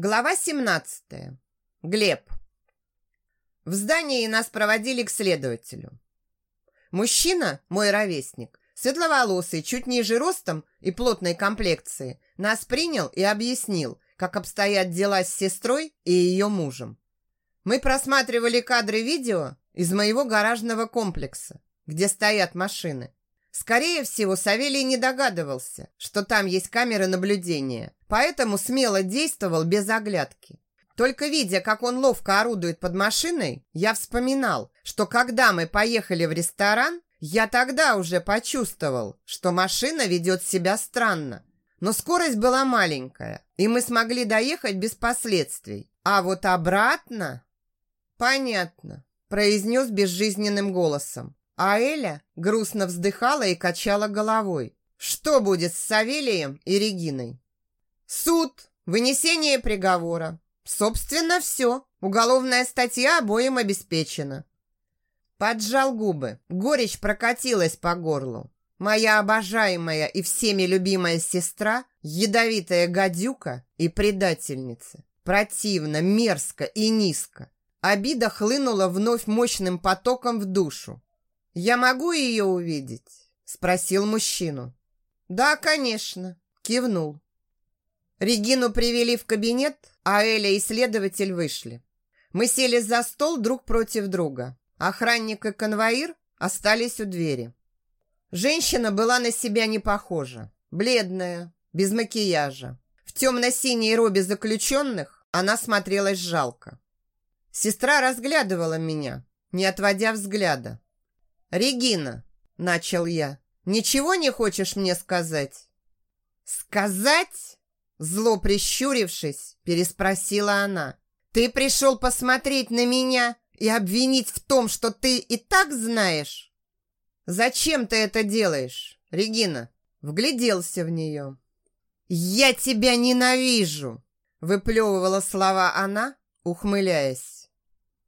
Глава 17. Глеб. В здании нас проводили к следователю. Мужчина, мой ровесник, светловолосый, чуть ниже ростом и плотной комплекции, нас принял и объяснил, как обстоят дела с сестрой и ее мужем. Мы просматривали кадры видео из моего гаражного комплекса, где стоят машины. Скорее всего, Савелий не догадывался, что там есть камеры наблюдения, поэтому смело действовал без оглядки. Только видя, как он ловко орудует под машиной, я вспоминал, что когда мы поехали в ресторан, я тогда уже почувствовал, что машина ведет себя странно. Но скорость была маленькая, и мы смогли доехать без последствий. А вот обратно... Понятно, произнес безжизненным голосом. А Эля грустно вздыхала и качала головой. Что будет с Савелием и Региной? Суд, вынесение приговора. Собственно, все. Уголовная статья обоим обеспечена. Поджал губы. Горечь прокатилась по горлу. Моя обожаемая и всеми любимая сестра, ядовитая гадюка и предательница. Противно, мерзко и низко. Обида хлынула вновь мощным потоком в душу. «Я могу ее увидеть?» – спросил мужчину. «Да, конечно», – кивнул. Регину привели в кабинет, а Эля и следователь вышли. Мы сели за стол друг против друга. Охранник и конвоир остались у двери. Женщина была на себя не похожа. Бледная, без макияжа. В темно-синей робе заключенных она смотрелась жалко. Сестра разглядывала меня, не отводя взгляда. «Регина», — начал я, — «ничего не хочешь мне сказать?» «Сказать?» Зло прищурившись, переспросила она. «Ты пришел посмотреть на меня и обвинить в том, что ты и так знаешь?» «Зачем ты это делаешь, Регина?» Вгляделся в нее. «Я тебя ненавижу!» Выплевывала слова она, ухмыляясь.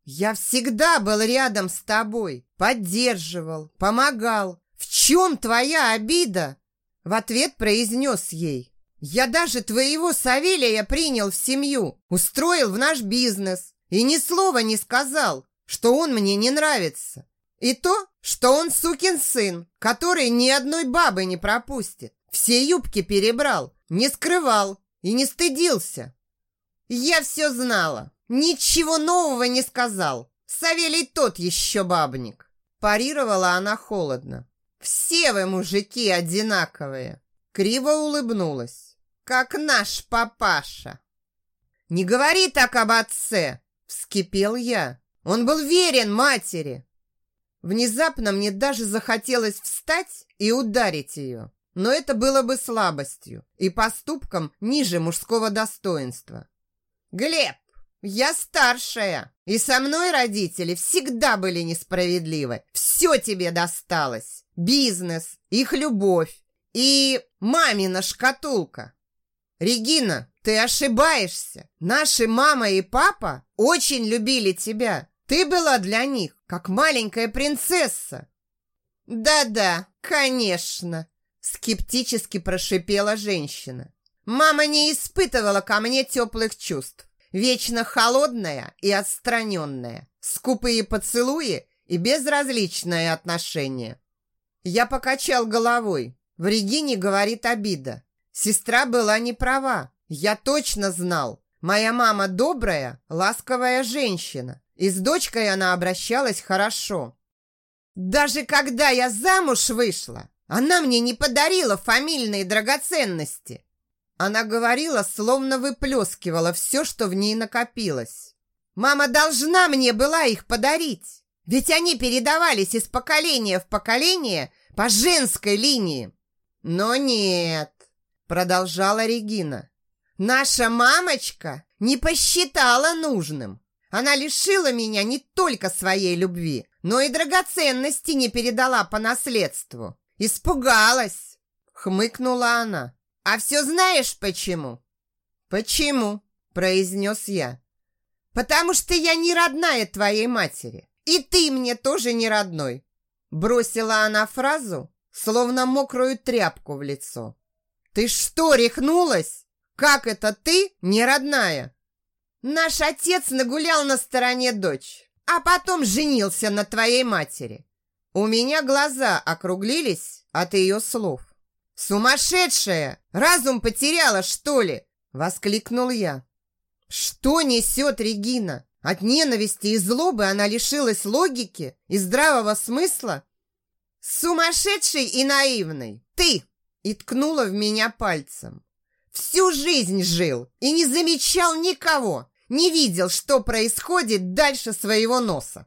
Я всегда был рядом с тобой, поддерживал, помогал. В чем твоя обида? В ответ произнес ей. Я даже твоего Савелия принял в семью, устроил в наш бизнес и ни слова не сказал, что он мне не нравится. И то, что он сукин сын, который ни одной бабы не пропустит. Все юбки перебрал, не скрывал и не стыдился. Я все знала, Ничего нового не сказал. Савелий тот еще бабник. Парировала она холодно. Все вы, мужики, одинаковые. Криво улыбнулась. Как наш папаша. Не говори так об отце, вскипел я. Он был верен матери. Внезапно мне даже захотелось встать и ударить ее. Но это было бы слабостью и поступком ниже мужского достоинства. «Глеб, я старшая, и со мной родители всегда были несправедливы. Все тебе досталось. Бизнес, их любовь и мамина шкатулка. Регина, ты ошибаешься. Наши мама и папа очень любили тебя. Ты была для них как маленькая принцесса. Да-да, конечно, скептически прошипела женщина. Мама не испытывала ко мне теплых чувств. Вечно холодная и отстраненная, скупые поцелуи и безразличное отношение. Я покачал головой. В Регине говорит обида. Сестра была не права. Я точно знал. Моя мама добрая, ласковая женщина. И с дочкой она обращалась хорошо. Даже когда я замуж вышла, она мне не подарила фамильные драгоценности. Она говорила, словно выплескивала все, что в ней накопилось. «Мама должна мне была их подарить, ведь они передавались из поколения в поколение по женской линии». «Но нет», — продолжала Регина, «наша мамочка не посчитала нужным. Она лишила меня не только своей любви, но и драгоценности не передала по наследству. Испугалась!» — хмыкнула она. «А все знаешь почему?» «Почему?» – произнес я. «Потому что я не родная твоей матери, и ты мне тоже не родной!» Бросила она фразу, словно мокрую тряпку в лицо. «Ты что, рехнулась? Как это ты не родная? Наш отец нагулял на стороне дочь, а потом женился на твоей матери. У меня глаза округлились от ее слов. «Сумасшедшая! Разум потеряла, что ли?» – воскликнул я. «Что несет Регина? От ненависти и злобы она лишилась логики и здравого смысла?» «Сумасшедший и наивный! Ты!» – и ткнула в меня пальцем. «Всю жизнь жил и не замечал никого, не видел, что происходит дальше своего носа».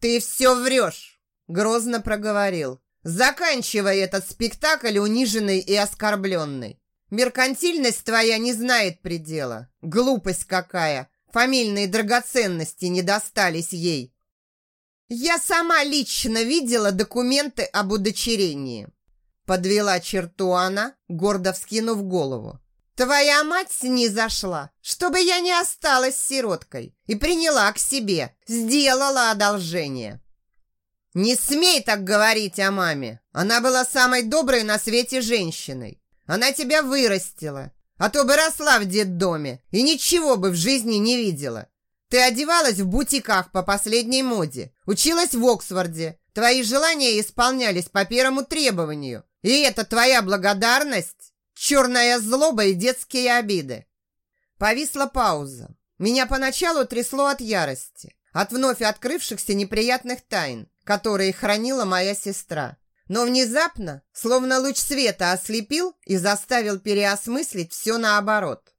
«Ты все врешь!» – грозно проговорил. Заканчивай этот спектакль униженный и оскорбленный. Меркантильность твоя не знает предела. Глупость какая. Фамильные драгоценности не достались ей. Я сама лично видела документы об удочерении. Подвела черту она, гордо вскинув голову. Твоя мать не зашла, чтобы я не осталась сироткой и приняла к себе, сделала одолжение. «Не смей так говорить о маме! Она была самой доброй на свете женщиной. Она тебя вырастила, а то бы росла в детдоме и ничего бы в жизни не видела. Ты одевалась в бутиках по последней моде, училась в Оксфорде, твои желания исполнялись по первому требованию. И это твоя благодарность? Черная злоба и детские обиды». Повисла пауза. Меня поначалу трясло от ярости, от вновь открывшихся неприятных тайн которые хранила моя сестра. Но внезапно, словно луч света ослепил и заставил переосмыслить все наоборот.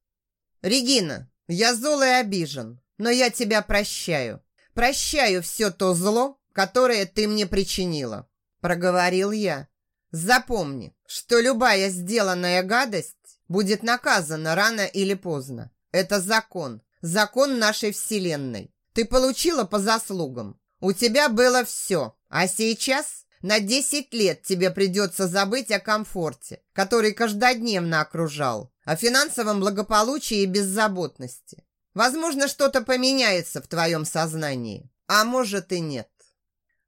«Регина, я зол и обижен, но я тебя прощаю. Прощаю все то зло, которое ты мне причинила», – проговорил я. «Запомни, что любая сделанная гадость будет наказана рано или поздно. Это закон, закон нашей Вселенной. Ты получила по заслугам, у тебя было все, а сейчас на 10 лет тебе придется забыть о комфорте, который каждодневно окружал, о финансовом благополучии и беззаботности. Возможно, что-то поменяется в твоем сознании, а может и нет.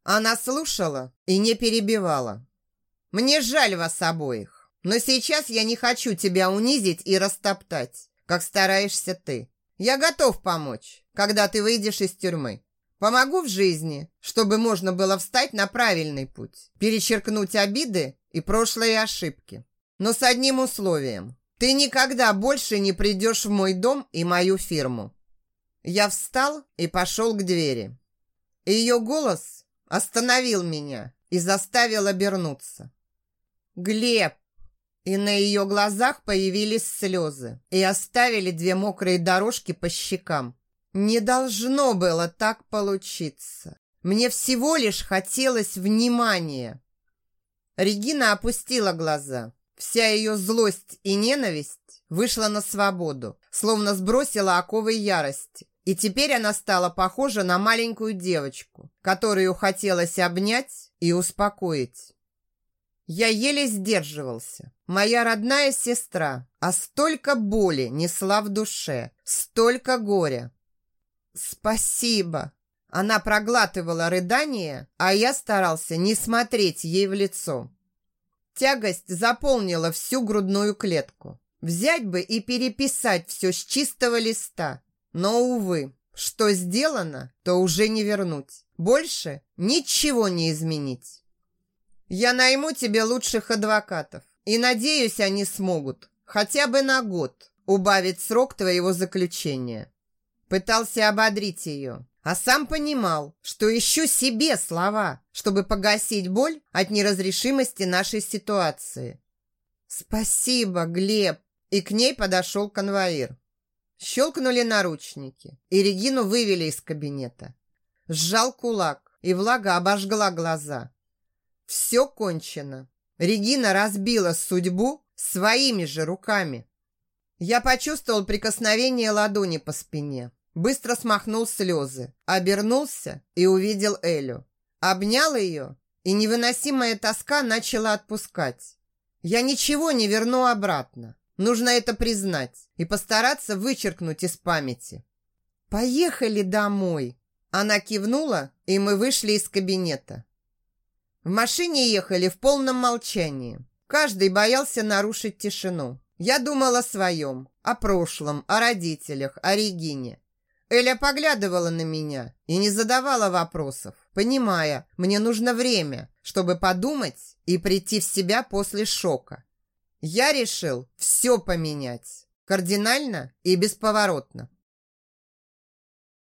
Она слушала и не перебивала. Мне жаль вас обоих, но сейчас я не хочу тебя унизить и растоптать, как стараешься ты. Я готов помочь, когда ты выйдешь из тюрьмы. Помогу в жизни, чтобы можно было встать на правильный путь, перечеркнуть обиды и прошлые ошибки. Но с одним условием. Ты никогда больше не придешь в мой дом и мою фирму. Я встал и пошел к двери. Ее голос остановил меня и заставил обернуться. «Глеб!» И на ее глазах появились слезы и оставили две мокрые дорожки по щекам. Не должно было так получиться. Мне всего лишь хотелось внимания. Регина опустила глаза. Вся ее злость и ненависть вышла на свободу, словно сбросила оковы ярости. И теперь она стала похожа на маленькую девочку, которую хотелось обнять и успокоить. Я еле сдерживался. Моя родная сестра, а столько боли несла в душе, столько горя. «Спасибо!» Она проглатывала рыдание, а я старался не смотреть ей в лицо. Тягость заполнила всю грудную клетку. Взять бы и переписать все с чистого листа. Но, увы, что сделано, то уже не вернуть. Больше ничего не изменить. Я найму тебе лучших адвокатов. И надеюсь, они смогут хотя бы на год убавить срок твоего заключения. Пытался ободрить ее, а сам понимал, что ищу себе слова, чтобы погасить боль от неразрешимости нашей ситуации. «Спасибо, Глеб!» И к ней подошел конвоир. Щелкнули наручники, и Регину вывели из кабинета. Сжал кулак, и влага обожгла глаза. Все кончено. Регина разбила судьбу своими же руками. Я почувствовал прикосновение ладони по спине. Быстро смахнул слезы, обернулся и увидел Элю. Обнял ее, и невыносимая тоска начала отпускать. Я ничего не верну обратно. Нужно это признать и постараться вычеркнуть из памяти. «Поехали домой!» Она кивнула, и мы вышли из кабинета. В машине ехали в полном молчании. Каждый боялся нарушить тишину. Я думала о своем, о прошлом, о родителях, о Регине. Эля поглядывала на меня и не задавала вопросов, понимая, мне нужно время, чтобы подумать и прийти в себя после шока. Я решил все поменять, кардинально и бесповоротно.